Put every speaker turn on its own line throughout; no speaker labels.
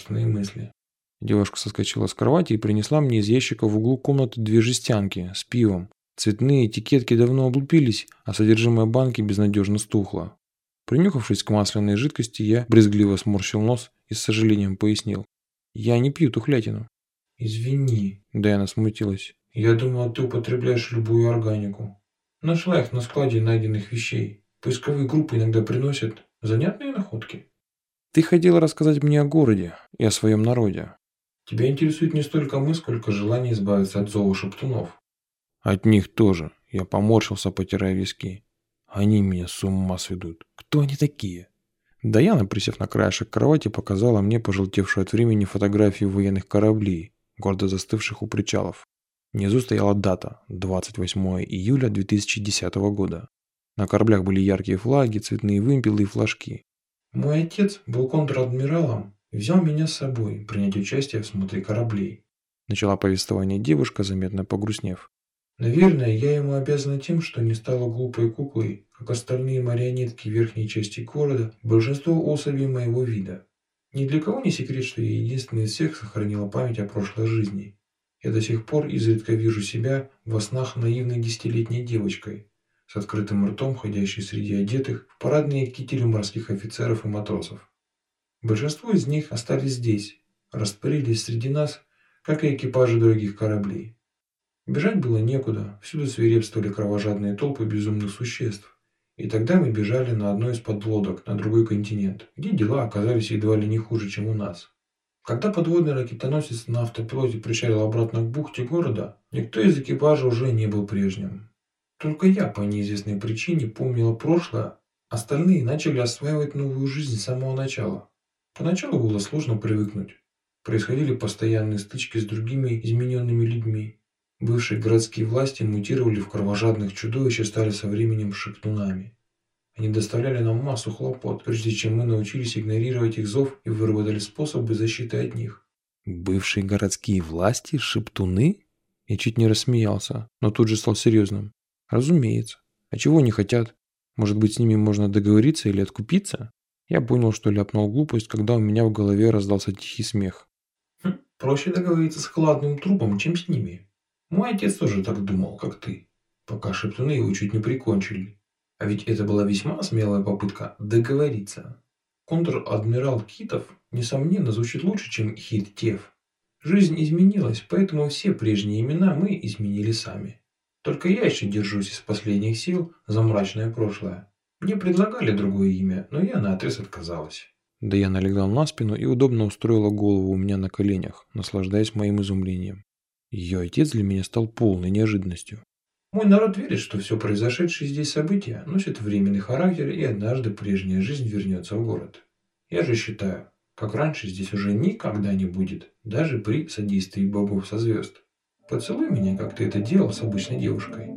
собственные мысли.
Девушка соскочила с кровати и принесла мне из ящика в углу комнаты две жестянки с пивом. Цветные этикетки давно облупились, а содержимое банки безнадежно стухло. Принюхавшись к масляной жидкости, я брезгливо сморщил нос и с сожалением пояснил. «Я не пью тухлятину».
«Извини», –
Дайана смутилась.
«Я думал, ты употребляешь любую органику. Нашла их на складе найденных вещей. Поисковые группы иногда приносят занятные находки».
«Ты хотела рассказать мне о городе и о своем народе.
Тебя интересует не столько мы, сколько желание избавиться от зова шептунов.
От них тоже. Я поморщился, потирая виски. Они меня с ума сведут. Кто они такие? Даяна, присев на краешек кровати, показала мне пожелтевшую от времени фотографию военных кораблей, гордо застывших у причалов. Внизу стояла дата – 28 июля 2010 года. На кораблях были яркие флаги, цветные вымпелы и флажки.
Мой отец был контр-адмиралом и взял меня с собой принять участие в смотре кораблей.
Начала повествование девушка, заметно погрустнев.
Наверное, я ему обязана тем, что не стала глупой куклой, как остальные марионетки верхней части города, большинство особей моего вида. Ни для кого не секрет, что я единственный из всех сохранила память о прошлой жизни. Я до сих пор изредка вижу себя во снах наивной десятилетней девочкой, с открытым ртом, ходящей среди одетых в парадные кители морских офицеров и матросов. Большинство из них остались здесь, растворились среди нас, как и экипажи других кораблей. Бежать было некуда, всюду свирепствовали кровожадные толпы безумных существ. И тогда мы бежали на одной из подлодок на другой континент, где дела оказались едва ли не хуже, чем у нас. Когда подводный ракетоносец на автопилоте причалил обратно к бухте города, никто из экипажа уже не был прежним. Только я по неизвестной причине помнила прошлое, остальные начали осваивать новую жизнь с самого начала. Поначалу было сложно привыкнуть. Происходили постоянные стычки с другими измененными людьми. Бывшие городские власти мутировали в кровожадных чудовищ и стали со временем шептунами. Они доставляли нам массу хлопот, прежде чем мы научились игнорировать их зов и выработали способы защиты от них.
Бывшие городские власти? Шептуны? Я чуть не рассмеялся, но тут же стал серьезным. Разумеется. А чего они хотят? Может быть, с ними можно договориться или откупиться? Я понял, что ляпнул глупость, когда у меня в голове раздался тихий смех.
Хм, проще договориться с хладным трупом, чем с ними. Мой отец тоже так думал, как ты, пока шептуны его чуть не прикончили. А ведь это была весьма смелая попытка договориться. Контр-адмирал Китов, несомненно, звучит лучше, чем Хит Тев. Жизнь изменилась, поэтому все прежние имена мы изменили сами. Только я еще держусь из последних сил за мрачное прошлое. Мне предлагали другое имя, но я наотрез отказалась.
Да я налегла на спину и удобно устроила голову у меня на коленях, наслаждаясь моим изумлением. Ее отец для меня стал полной неожиданностью.
Мой народ верит, что все произошедшее здесь события носит временный характер и однажды прежняя жизнь вернется в город. Я же считаю, как раньше здесь уже никогда не будет, даже при содействии богов со звезд. Поцелуй меня, как ты это делал с обычной девушкой.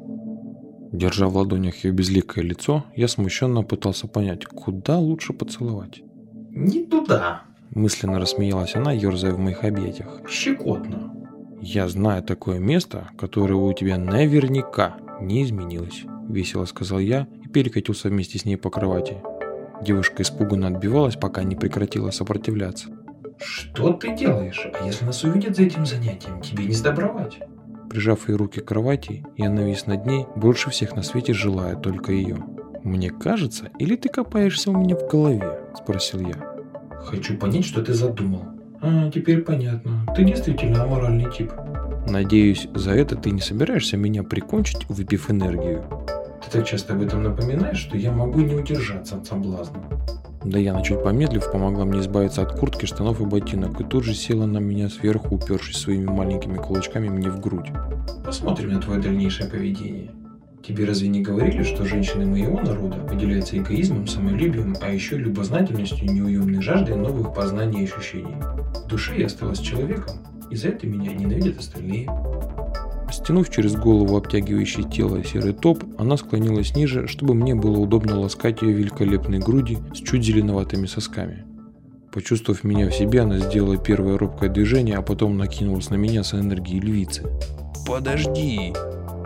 Держа в ладонях ее безликое лицо, я смущенно пытался понять, куда лучше поцеловать.
«Не туда!»
Мысленно рассмеялась она, ерзая в моих объятиях.
«Щекотно!»
«Я знаю такое место, которое у тебя наверняка не изменилось», – весело сказал я и перекатился вместе с ней по кровати. Девушка испуганно отбивалась, пока не прекратила сопротивляться.
«Что ты делаешь? А если нас увидят за этим занятием, тебе не сдобровать!»
Прижав ее руки к кровати, я навис над ней, больше всех на свете желая только ее. «Мне кажется, или ты копаешься у меня в голове?» – спросил я.
«Хочу понять, что ты задумал». «А, теперь понятно. Ты действительно аморальный тип».
«Надеюсь, за это ты не собираешься меня прикончить, выпив энергию?»
«Ты так часто об этом напоминаешь, что я могу не удержаться от соблазна».
Даяна, чуть помедлив, помогла мне избавиться от куртки, штанов и ботинок, и тут же села на меня сверху, упершись своими маленькими кулачками мне в грудь.
Посмотрим на твое дальнейшее поведение. Тебе разве не говорили, что женщины моего народа выделяются эгоизмом, самолюбием, а еще любознательностью и неуемной жаждой новых познаний и ощущений? В душе я осталась человеком, и за это меня ненавидят остальные.
Стянув через голову обтягивающее тело серый топ, она склонилась ниже, чтобы мне было удобно ласкать ее великолепные груди с чуть зеленоватыми сосками. Почувствовав меня в себе, она сделала первое робкое движение, а потом накинулась на меня с энергией львицы. «Подожди!»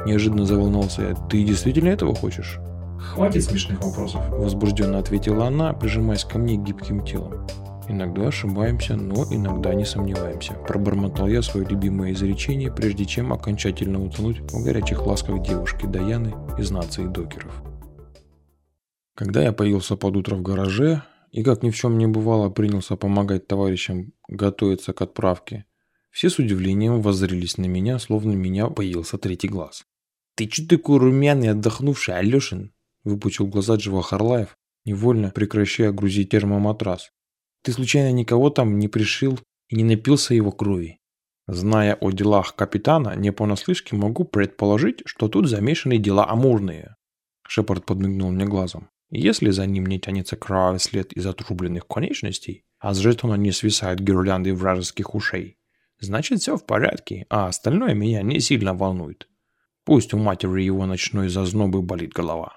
Неожиданно заволновался я. «Ты действительно этого хочешь?»
«Хватит смешных вопросов», –
возбужденно ответила она, прижимаясь ко мне гибким телом.
Иногда ошибаемся, но иногда не сомневаемся. Пробормотал я свое любимое изречение, прежде чем окончательно утонуть в горячих ласках девушки Даяны из нации докеров. Когда я появился под утро в гараже и, как ни в чем не бывало, принялся помогать товарищам готовиться к отправке, все с удивлением воззрелись на меня, словно меня появился третий глаз. «Ты че такой румяный, отдохнувший, Алешин?» выпучил глаза Джива Харлаев, невольно прекращая грузить термоматрас. Ты случайно никого там не пришил и не напился его крови? Зная о делах капитана, не понаслышке могу предположить, что тут замешаны дела амурные. Шепард подмигнул мне глазом. Если за ним не тянется кровавый след из отрубленных конечностей, а с жетона не свисают гирлянды вражеских ушей, значит все в порядке, а остальное меня не сильно волнует. Пусть у матери его ночной зазнобы болит голова.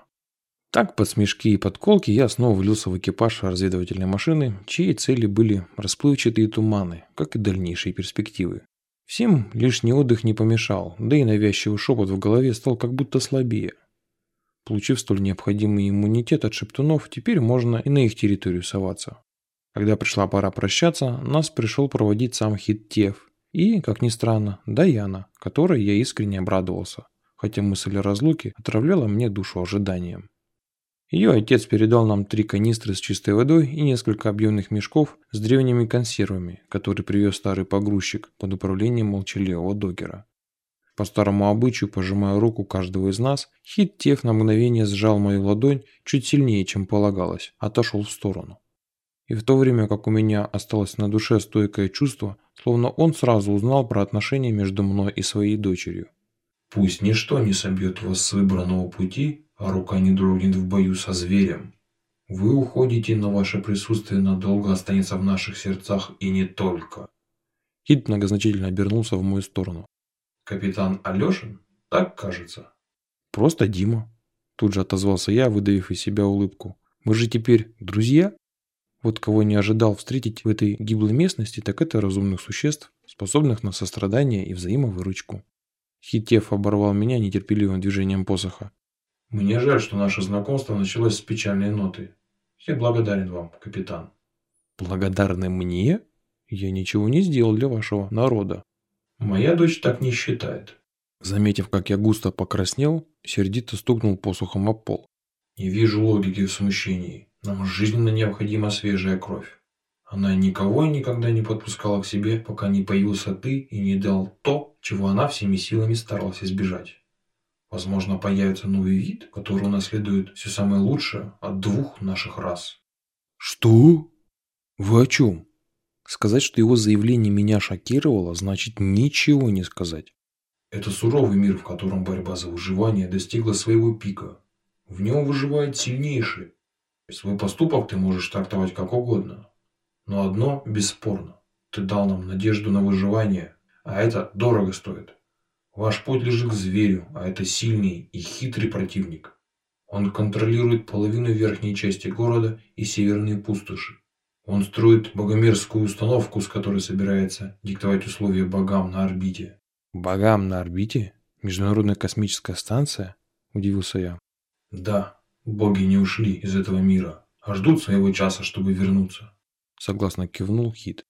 Так, под смешки и подколки я снова влился в экипаж разведывательной машины, чьи цели были расплывчатые туманы, как и дальнейшие перспективы. Всем лишний отдых не помешал, да и навязчивый шепот в голове стал как будто слабее. Получив столь необходимый иммунитет от шептунов, теперь можно и на их территорию соваться. Когда пришла пора прощаться, нас пришел проводить сам Хиттев и, как ни странно, Даяна, которой я искренне обрадовался, хотя мысль о разлуке отравляла мне душу ожиданием. Ее отец передал нам три канистры с чистой водой и несколько объемных мешков с древними консервами, которые привез старый погрузчик под управлением молчаливого докера. По старому обычаю, пожимая руку каждого из нас, Хит Тех на мгновение сжал мою ладонь чуть сильнее, чем полагалось, отошел в сторону. И в то время, как у меня осталось на душе стойкое чувство, словно он сразу узнал про отношения между мной и своей дочерью.
«Пусть ничто не собьет вас с выбранного пути, а рука не дрогнет в бою со зверем. Вы уходите, но ваше присутствие надолго останется в наших сердцах и не только.
Хит многозначительно обернулся в мою сторону.
Капитан Алешин? Так кажется.
Просто Дима. Тут же отозвался я, выдавив из себя улыбку. Мы же теперь друзья? Вот кого не ожидал встретить в этой гиблой местности, так это разумных существ, способных на сострадание и взаимовыручку. Хитев оборвал меня нетерпеливым движением посоха.
Мне жаль, что наше знакомство началось с печальной ноты. Я благодарен вам, капитан.
Благодарны мне? Я ничего не сделал для вашего народа.
Моя дочь так не считает.
Заметив, как я густо покраснел, сердито стукнул посухом об пол.
Не вижу логики в смущении. Нам жизненно необходима свежая кровь. Она никого и никогда не подпускала к себе, пока не появился ты и не дал то, чего она всеми силами старалась избежать. Возможно, появится новый вид, который унаследует все самое лучшее от двух наших рас.
Что? Вы о чем? Сказать, что его заявление меня шокировало, значит ничего не сказать.
Это суровый мир, в котором борьба за выживание достигла своего пика. В нем выживает сильнейший. Свой поступок ты можешь трактовать как угодно. Но одно бесспорно. Ты дал нам надежду на выживание, а это дорого стоит. Ваш путь лежит к зверю, а это сильный и хитрый противник. Он контролирует половину верхней части города и северные пустоши. Он строит богомерзкую установку, с которой собирается диктовать условия богам на орбите.
Богам на орбите? Международная космическая станция? Удивился я.
Да, боги не ушли из этого мира, а ждут своего часа, чтобы вернуться.
Согласно кивнул Хит.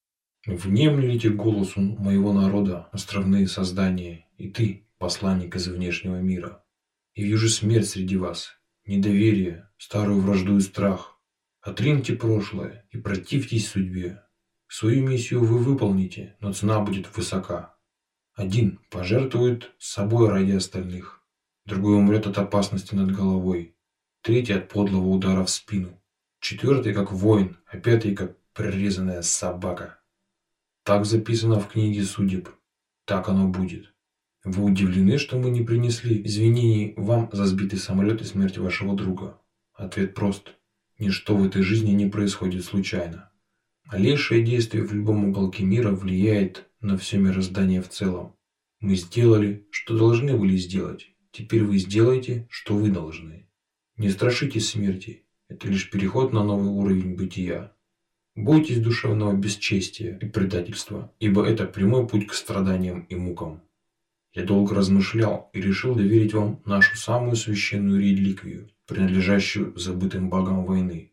Внемлите голосу моего народа, островные создания, и ты, посланник из внешнего мира. И вижу смерть среди вас, недоверие, старую вражду и страх. Отриньте прошлое и противьтесь судьбе. Свою миссию вы выполните, но цена будет высока. Один пожертвует собой ради остальных. Другой умрет от опасности над головой. Третий от подлого удара в спину. Четвертый как воин, а пятый как прирезанная собака. Так записано в книге судеб. Так оно будет. Вы удивлены, что мы не принесли извинений вам за сбитый самолет и смерть вашего друга? Ответ прост. Ничто в этой жизни не происходит случайно. Малейшее действие в любом уголке мира влияет на все мироздание в целом. Мы сделали, что должны были сделать. Теперь вы сделаете, что вы должны. Не страшитесь смерти. Это лишь переход на новый уровень бытия. Бойтесь душевного бесчестия и предательства, ибо это прямой путь к страданиям и мукам. Я долго размышлял и решил доверить вам нашу самую священную реликвию, принадлежащую забытым богам войны.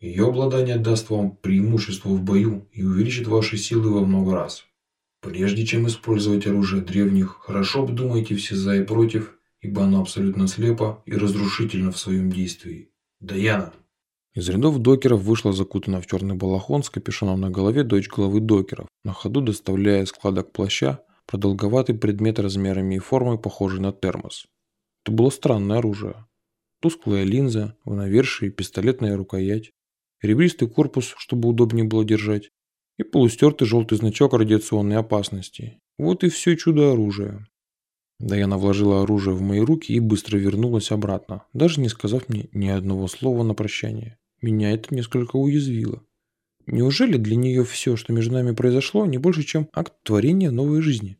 Ее обладание даст вам преимущество в бою и увеличит ваши силы во много раз. Прежде чем использовать оружие древних, хорошо обдумайте все за и против, ибо оно абсолютно слепо и разрушительно в своем действии. Даяна.
Из рядов докеров вышла закутанная в черный балахон с капюшоном на голове дочь главы докеров, на ходу доставляя складок плаща продолговатый предмет размерами и формой, похожий на термос. Это было странное оружие. Тусклая линза, в навершии пистолетная рукоять, ребристый корпус, чтобы удобнее было держать, и полустертый желтый значок радиационной опасности. Вот и все чудо оружия. Даяна вложила оружие в мои руки и быстро вернулась обратно, даже не сказав мне ни одного слова на прощание. Меня это несколько уязвило. Неужели для нее все, что между нами произошло, не больше, чем акт творения новой жизни?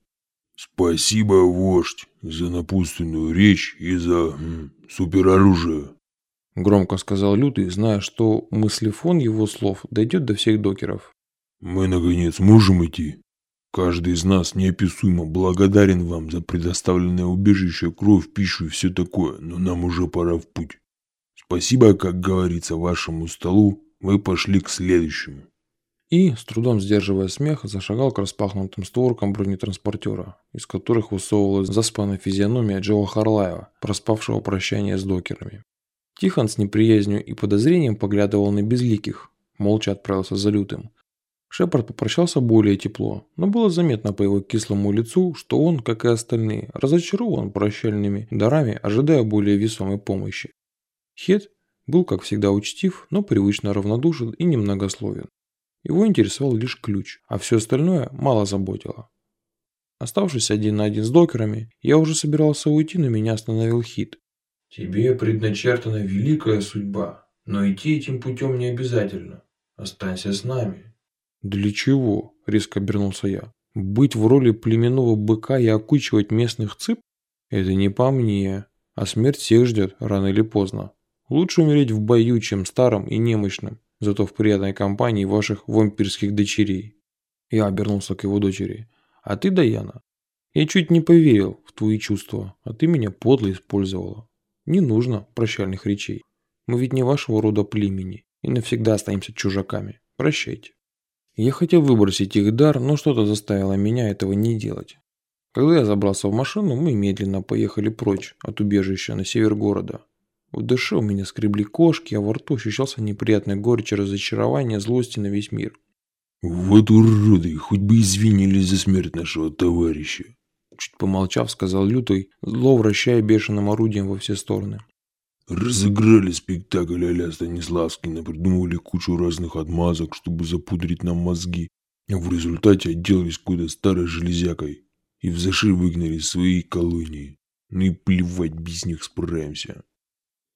«Спасибо, вождь, за напутственную речь и за м, супероружие»,
Громко сказал Лютый, зная, что мыслефон его слов дойдет до всех докеров.
Мы, наконец, можем идти. Каждый из нас неописуемо благодарен вам за предоставленное убежище, кровь, пищу и все такое, но нам уже пора в путь. Спасибо, как говорится, вашему столу, вы пошли к следующему.
И, с трудом сдерживая смех, зашагал к распахнутым створкам бронетранспортера, из которых высовывалась заспанная физиономия Джоа Харлаева, проспавшего прощание с докерами. Тихон с неприязнью и подозрением поглядывал на безликих, молча отправился за лютым, Шепард попрощался более тепло, но было заметно по его кислому лицу, что он, как и остальные, разочарован прощальными дарами, ожидая более весомой помощи. Хет был, как всегда, учтив, но привычно равнодушен и немногословен. Его интересовал лишь ключ, а все остальное мало заботило. Оставшись один на один с докерами, я уже собирался уйти, но меня остановил Хит.
«Тебе предначертана великая судьба, но идти этим путем не обязательно. Останься с нами».
«Для чего?» – резко обернулся я. «Быть в роли племенного быка и окучивать местных цып? Это не по мне. А смерть всех ждет, рано или поздно. Лучше умереть в бою, чем старым и немощным, зато в приятной компании ваших вампирских дочерей». Я обернулся к его дочери. «А ты, Даяна, я чуть не поверил в твои чувства, а ты меня подло использовала. Не нужно прощальных речей. Мы ведь не вашего рода племени и навсегда останемся чужаками. Прощайте». Я хотел выбросить их дар, но что-то заставило меня этого не делать. Когда я забрался в машину, мы медленно поехали прочь от убежища на север города. В душе у меня скребли кошки, а во рту ощущался неприятный горечь разочарования, злости на весь мир.
«Вот уроды, хоть бы извинились за смерть нашего товарища!»
Чуть помолчав, сказал Лютый, зло вращая бешеным орудием во все стороны.
Разыграли спектакль а-ля Станиславский, придумывали кучу разных отмазок, чтобы запудрить нам мозги. А в результате отделались какой-то старой железякой и в заши выгнали свои колонии. Ну и плевать, без них справимся.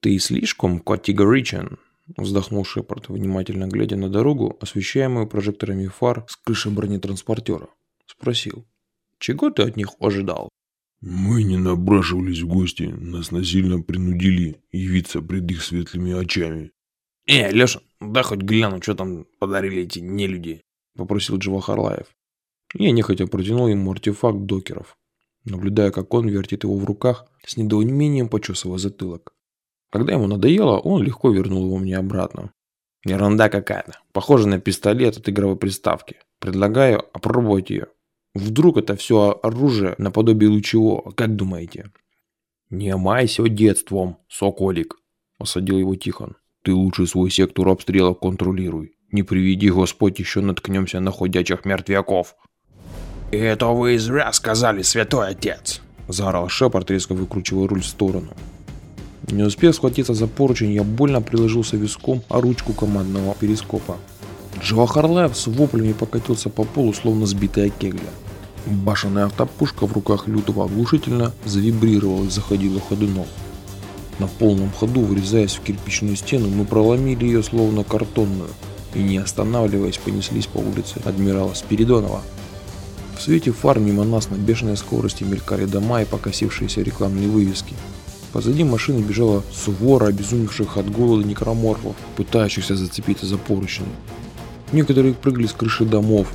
«Ты слишком категоричен», – вздохнул Шепард, внимательно глядя на дорогу, освещаемую прожекторами фар с крыши бронетранспортера. Спросил. «Чего ты от них ожидал?»
Мы не набрашивались в гости, нас насильно принудили явиться пред их светлыми очами.
«Э, Леша, да хоть гляну, что там подарили эти нелюди», —
попросил Джива Харлаев. Я нехотя протянул ему артефакт докеров, наблюдая, как он вертит его в руках, с недоумением почесывая затылок. Когда ему надоело, он легко вернул его мне обратно.
Ерунда какая-то. Похоже на пистолет от игровой приставки. Предлагаю опробовать ее. Вдруг это все оружие наподобие лучевого, как думаете?
Не майся детством, соколик, осадил его Тихон. Ты лучше свой сектор обстрела контролируй. Не приведи Господь, еще наткнемся на ходячих мертвяков.
«Это вы зря сказали, святой отец!»
Заорал Шепард, резко выкручивая руль в сторону. Не успев схватиться за поручень, я больно приложился виском о ручку командного перископа. Джо Харлаев с воплями покатился по полу, словно сбитая кегля. Башенная автопушка в руках лютого оглушительно завибрировала и заходила ходуном. На полном ходу, врезаясь в кирпичную стену, мы проломили ее словно картонную и, не останавливаясь, понеслись по улице адмирала Спиридонова. В свете фар мимо нас на бешеной скорости мелькали дома и покосившиеся рекламные вывески. Позади машины бежала свора обезумевших от голода некроморфов, пытающихся зацепиться за поручни. Некоторые прыгали с крыши домов,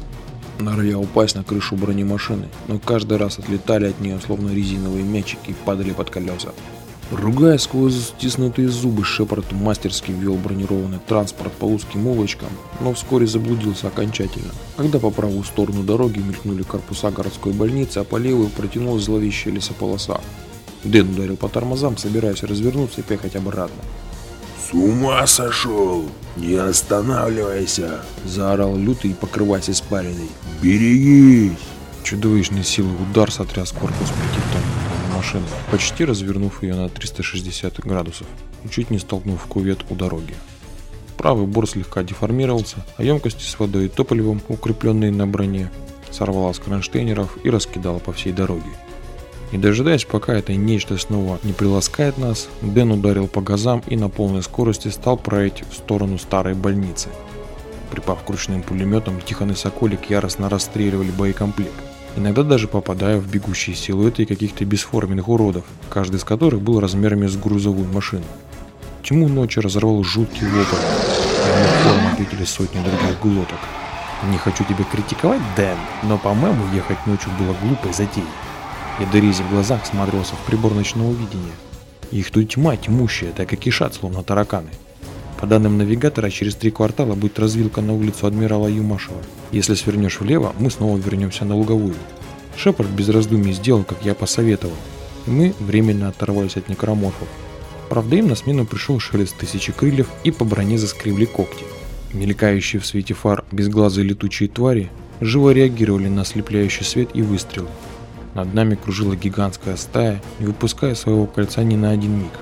норовя упасть на крышу бронемашины, но каждый раз отлетали от нее словно резиновые мячики и падали под колеса. Ругая сквозь стиснутые зубы, Шепард мастерски вел бронированный транспорт по узким улочкам, но вскоре заблудился окончательно. Когда по правую сторону дороги мелькнули корпуса городской больницы, а по левую протянулась зловещая лесополоса. Дэн ударил по тормозам, собираясь развернуться и поехать обратно.
«С ума сошел! Не останавливайся!»
Заорал лютый, покрываясь испариной.
«Берегись!»
Чудовищной силы удар сотряс корпус пятитонной машины, почти развернув ее на 360 градусов и чуть не столкнув кувет у дороги. Правый борт слегка деформировался, а емкости с водой и топливом, укрепленные на броне, сорвала с кронштейнеров и раскидала по всей дороге. Не дожидаясь, пока это нечто снова не приласкает нас, Дэн ударил по газам и на полной скорости стал править в сторону старой больницы. Припав к ручным пулеметам, Тихон и Соколик яростно расстреливали боекомплект иногда даже попадая в бегущие силуэты каких-то бесформенных уродов, каждый из которых был размерами с грузовую машину. Тьму ночи разорвал жуткий вопль, а ему ответили сотни других глоток. Не хочу тебя критиковать, Дэн, но, по-моему, ехать ночью было глупой затеей. Я дорези в глазах смотрелся в прибор ночного видения. Их тут тьма тьмущая, так и кишат, словно тараканы. По данным навигатора, через три квартала будет развилка на улицу адмирала Юмашева. Если свернешь влево, мы снова вернемся на луговую. Шепард без раздумий сделал, как я посоветовал. И мы временно оторвались от некроморфов. Правда, им на смену пришел шелест тысячи крыльев и по броне заскребли когти. Мелькающие в свете фар безглазые летучие твари живо реагировали на ослепляющий свет и выстрелы. Над нами кружила гигантская стая, не выпуская своего кольца ни на один миг.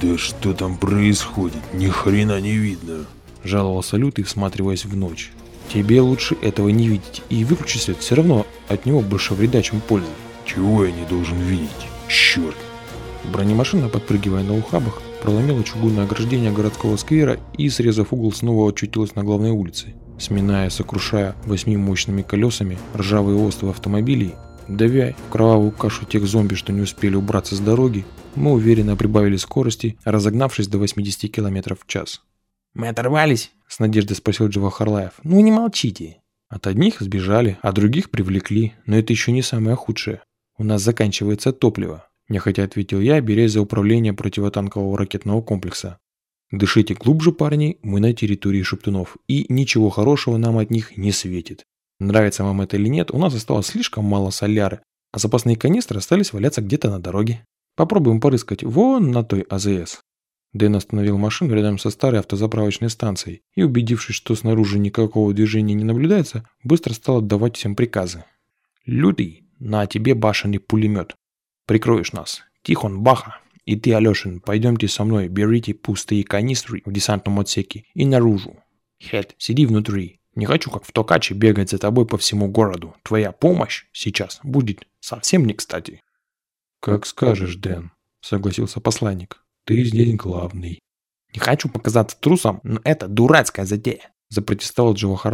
«Да что там происходит? Ни хрена не видно!»
Жаловался Лютый, всматриваясь в ночь. «Тебе лучше этого не видеть, и выключи свет, все равно от него больше вреда, чем пользы».
«Чего я не должен видеть? Черт!»
Бронемашина, подпрыгивая на ухабах, проломила чугунное ограждение городского сквера и, срезав угол, снова очутилась на главной улице. Сминая, сокрушая восьми мощными колесами ржавые остовы автомобилей, давя в кровавую кашу тех зомби, что не успели убраться с дороги, мы уверенно прибавили скорости, разогнавшись до 80 км в час.
«Мы оторвались?»
– с надеждой спросил Джива Харлаев. «Ну не молчите». От одних сбежали, а других привлекли, но это еще не самое худшее. У нас заканчивается топливо, нехотя ответил я, берясь за управление противотанкового ракетного комплекса. Дышите глубже, парни, мы на территории шептунов, и ничего хорошего нам от них не светит. Нравится вам это или нет, у нас осталось слишком мало соляры, а запасные канистры остались валяться где-то на дороге. Попробуем порыскать вон на той АЗС. Дэн остановил машину рядом со старой автозаправочной станцией и, убедившись, что снаружи никакого движения не наблюдается, быстро стал отдавать всем приказы. «Лютый, на тебе башенный пулемет. Прикроешь нас. Тихон, Баха и ты, Алешин, пойдемте со мной, берите пустые канистры в десантном отсеке и наружу. Хед, сиди внутри. Не хочу, как в Токаче, бегать за тобой по всему городу. Твоя помощь сейчас будет совсем не кстати».
«Как скажешь, Дэн», — согласился посланник. «Ты здесь главный».
«Не хочу показаться трусом, но это дурацкая затея», — запротестовал Джо